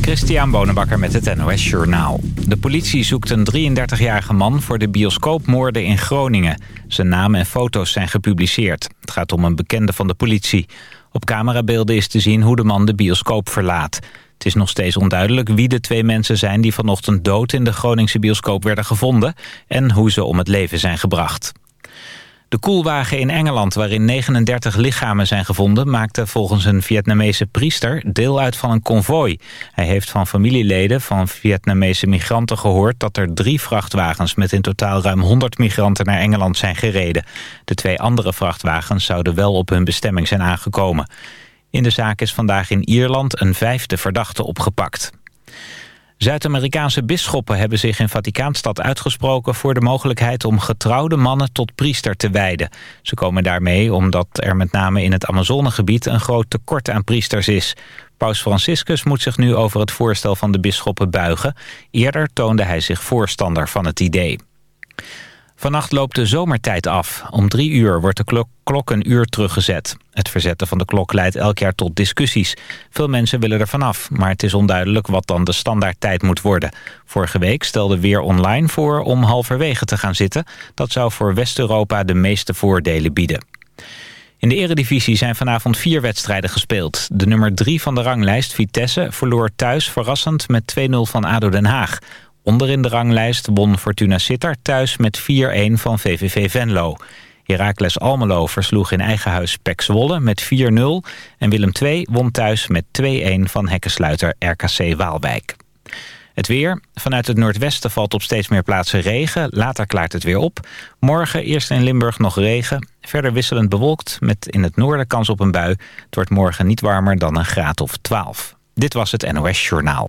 Christian Bonenbakker met het NOS Journaal. De politie zoekt een 33-jarige man voor de bioscoopmoorden in Groningen. Zijn naam en foto's zijn gepubliceerd. Het gaat om een bekende van de politie. Op camerabeelden is te zien hoe de man de bioscoop verlaat. Het is nog steeds onduidelijk wie de twee mensen zijn... die vanochtend dood in de Groningse bioscoop werden gevonden... en hoe ze om het leven zijn gebracht. De koelwagen in Engeland, waarin 39 lichamen zijn gevonden... maakte volgens een Vietnamese priester deel uit van een konvooi. Hij heeft van familieleden van Vietnamese migranten gehoord... dat er drie vrachtwagens met in totaal ruim 100 migranten naar Engeland zijn gereden. De twee andere vrachtwagens zouden wel op hun bestemming zijn aangekomen. In de zaak is vandaag in Ierland een vijfde verdachte opgepakt. Zuid-Amerikaanse bisschoppen hebben zich in Vaticaanstad uitgesproken... voor de mogelijkheid om getrouwde mannen tot priester te wijden. Ze komen daarmee omdat er met name in het Amazonegebied... een groot tekort aan priesters is. Paus Franciscus moet zich nu over het voorstel van de bisschoppen buigen. Eerder toonde hij zich voorstander van het idee. Vannacht loopt de zomertijd af. Om drie uur wordt de klok, een uur teruggezet. Het verzetten van de klok leidt elk jaar tot discussies. Veel mensen willen er vanaf, maar het is onduidelijk wat dan de standaardtijd moet worden. Vorige week stelde Weer Online voor om halverwege te gaan zitten. Dat zou voor West-Europa de meeste voordelen bieden. In de eredivisie zijn vanavond vier wedstrijden gespeeld. De nummer drie van de ranglijst, Vitesse, verloor thuis verrassend met 2-0 van ADO Den Haag. Onderin de ranglijst won Fortuna Sittard thuis met 4-1 van VVV Venlo. Heracles Almelo versloeg in eigen huis Pek Zwolle met 4-0... en Willem II won thuis met 2-1 van hekkensluiter RKC Waalwijk. Het weer. Vanuit het noordwesten valt op steeds meer plaatsen regen. Later klaart het weer op. Morgen eerst in Limburg nog regen. Verder wisselend bewolkt met in het noorden kans op een bui. Het wordt morgen niet warmer dan een graad of 12. Dit was het NOS Journaal.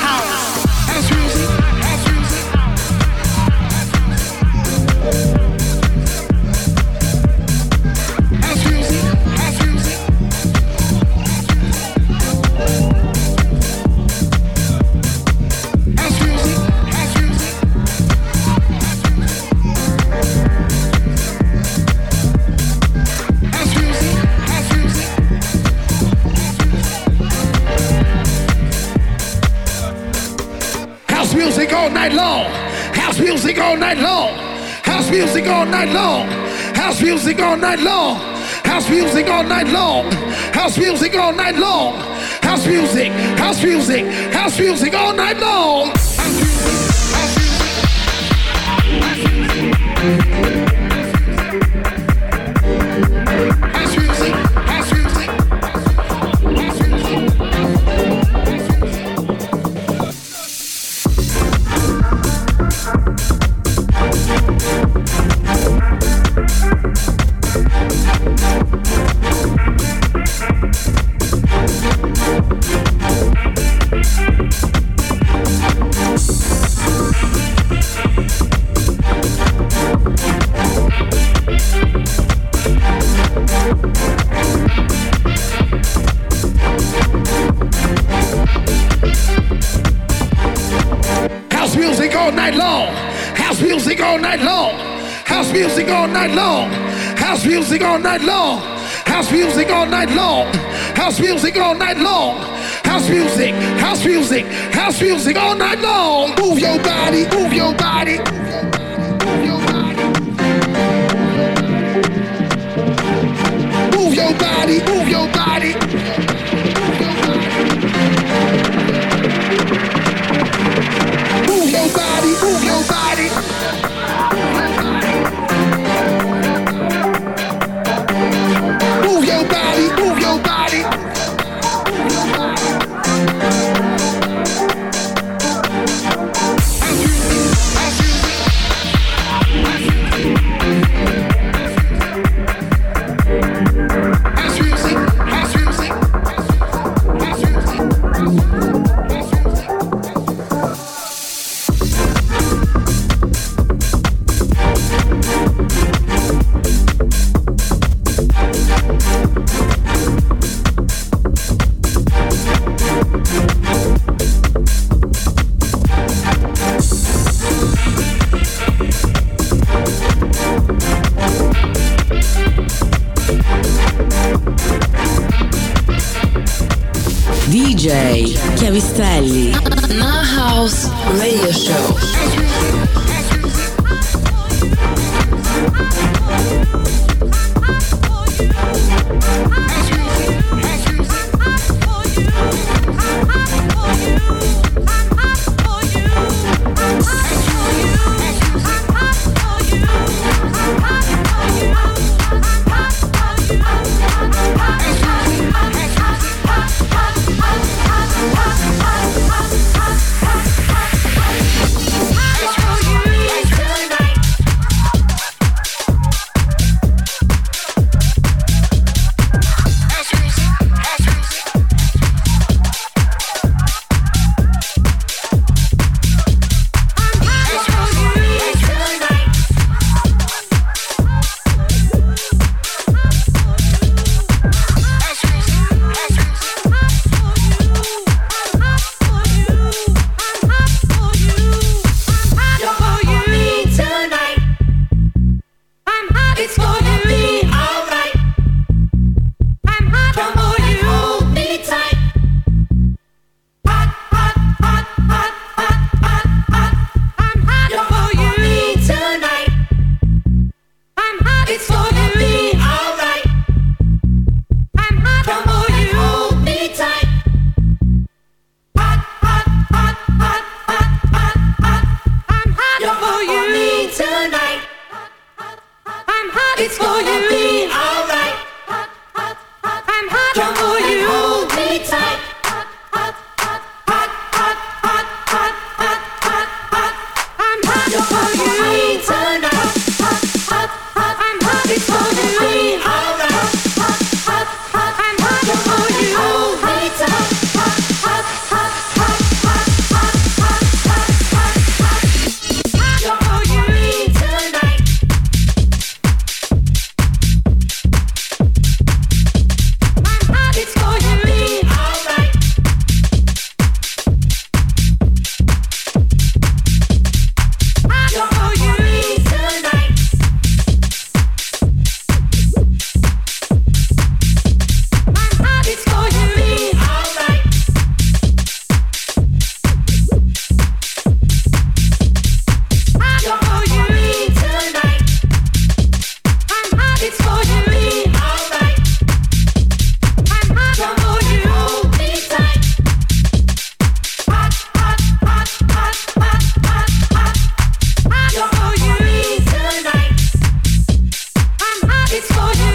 night long. House music all night long. House music all night long. House music all night long. House music all night long. House music all night long. House music, house music, house music all night long. All night long. House music all night long. House music all night long. House music, house music, house music all night long. Move your body, move your body. Move your body, move your body. it's for you.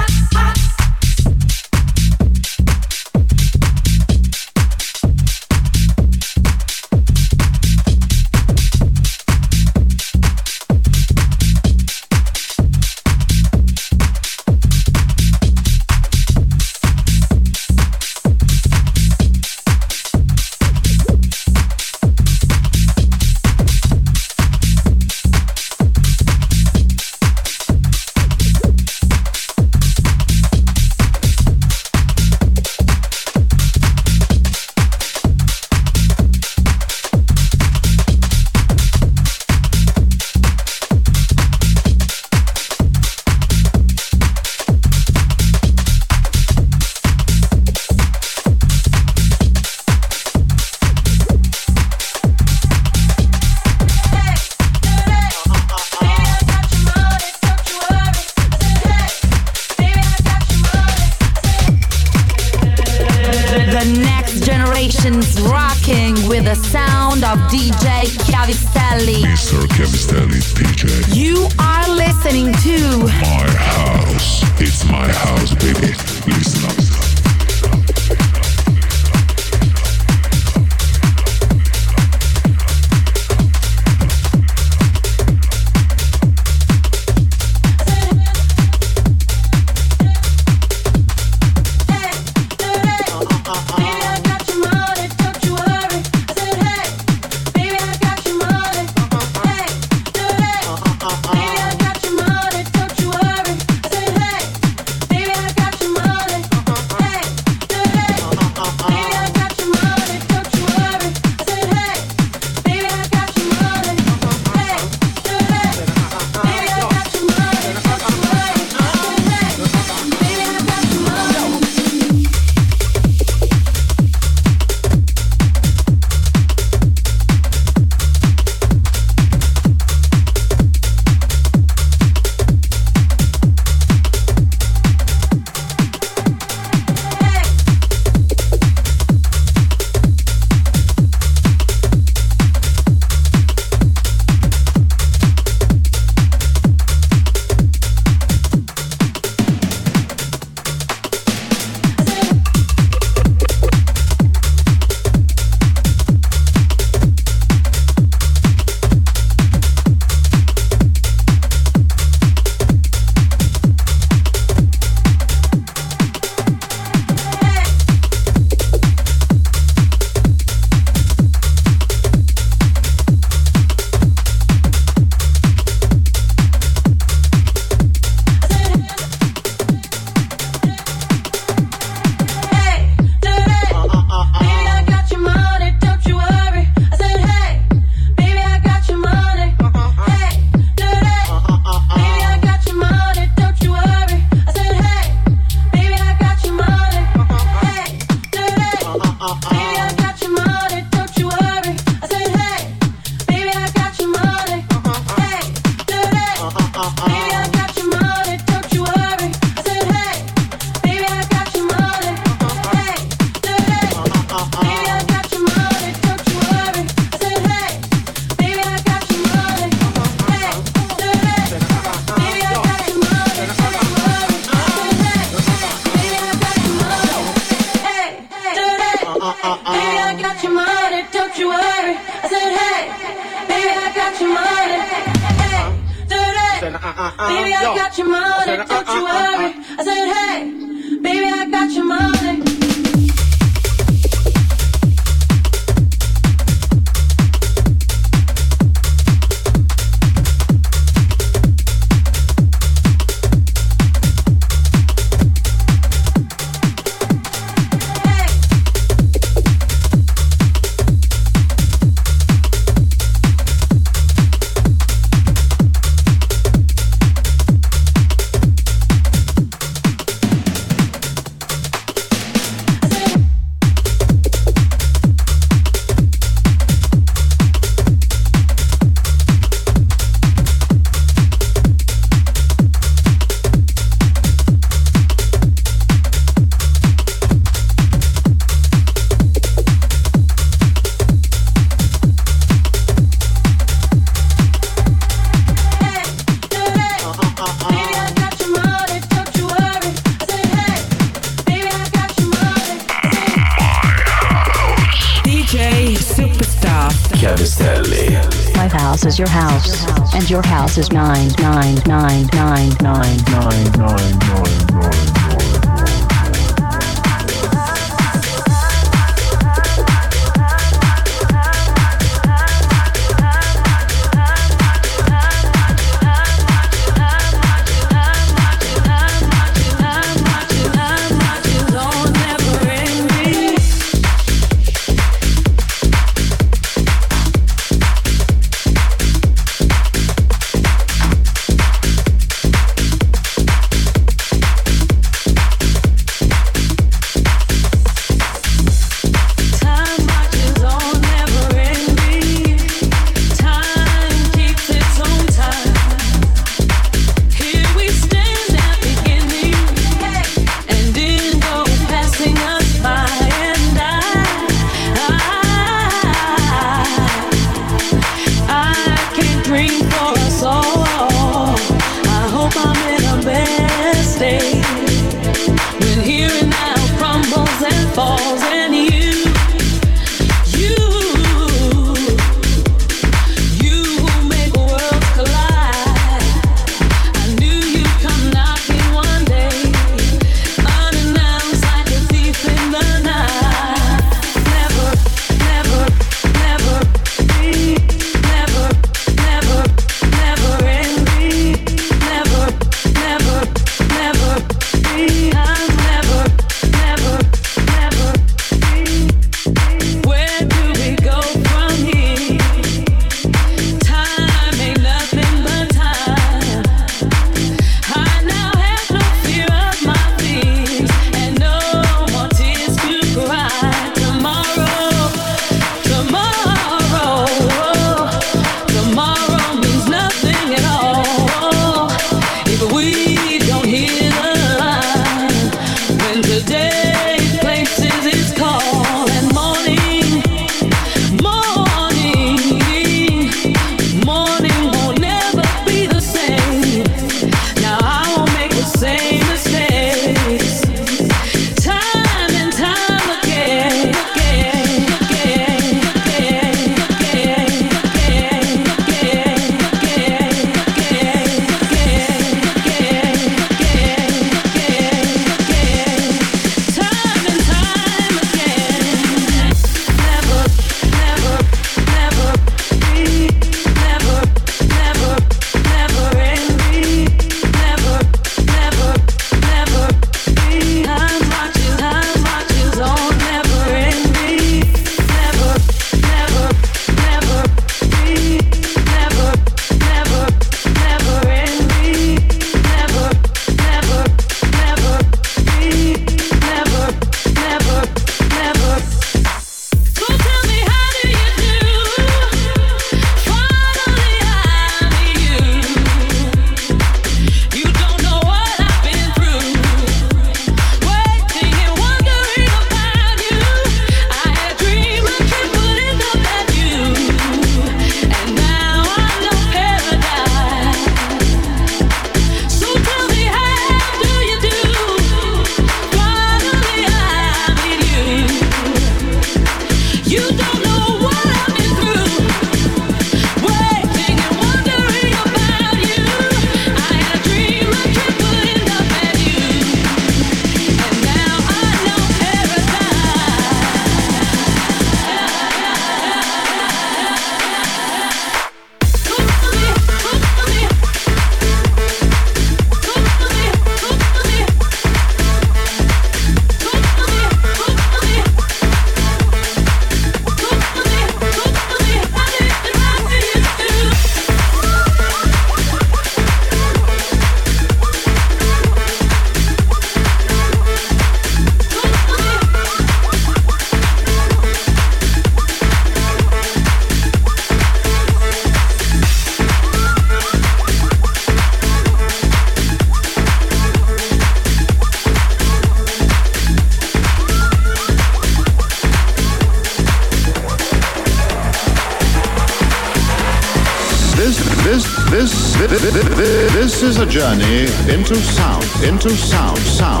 Journey into sound, into sound, sound.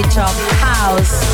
Language of house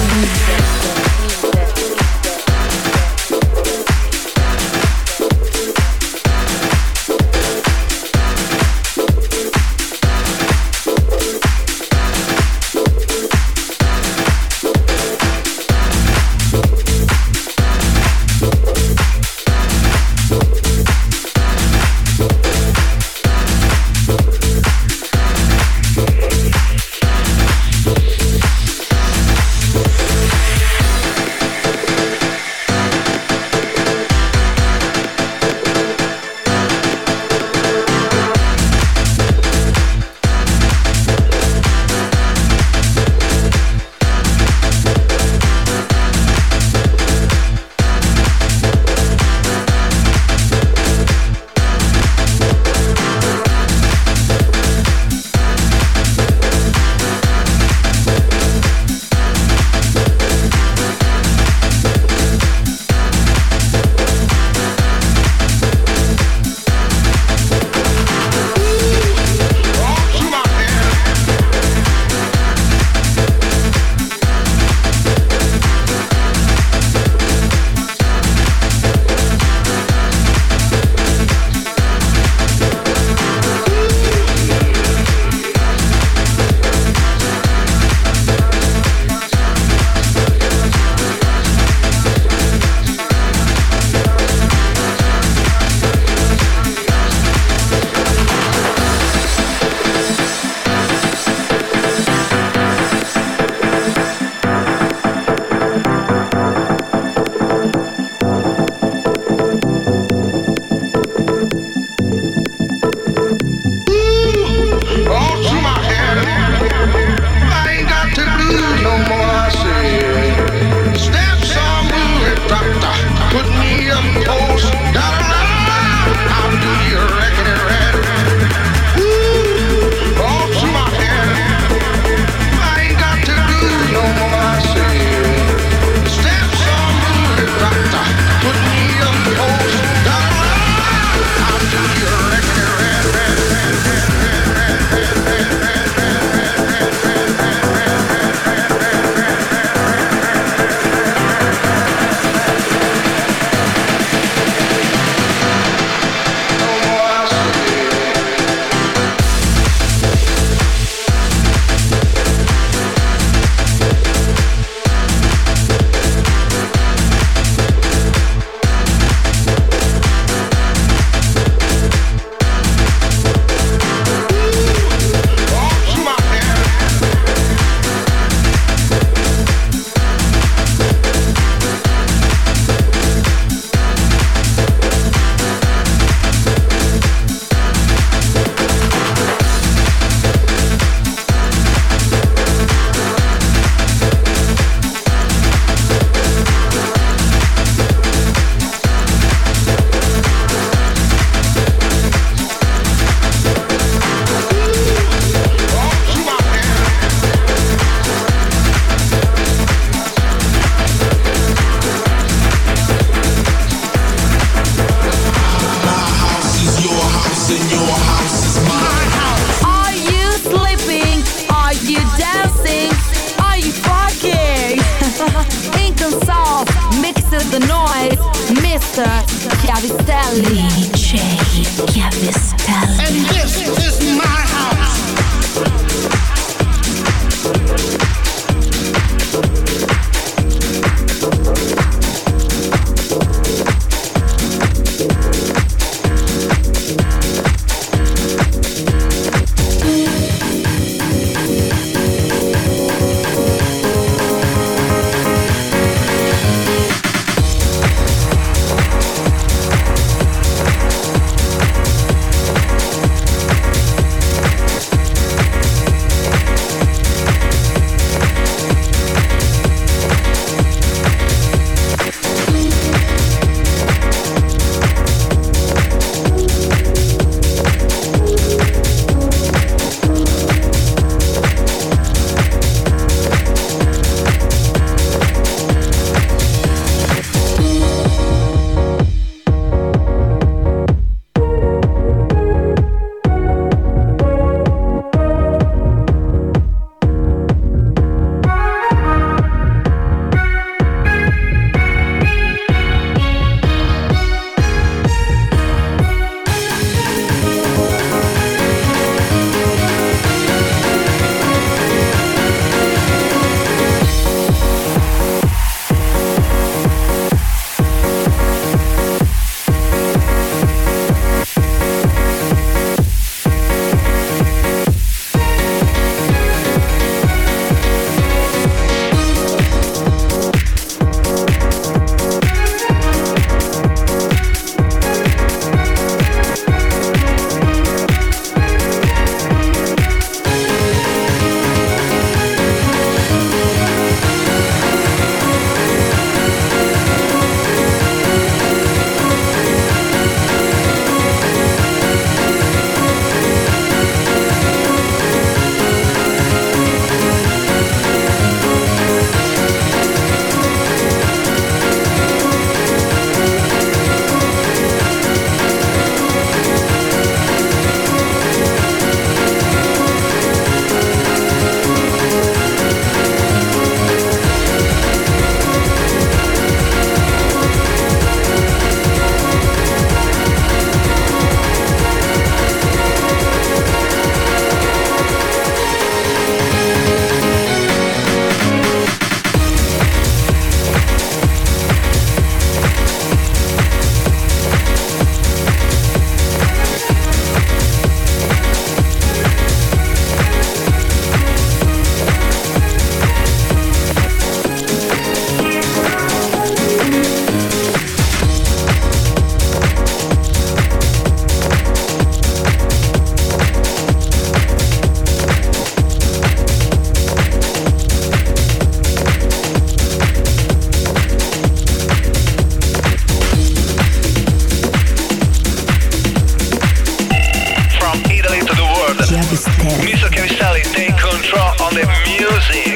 music.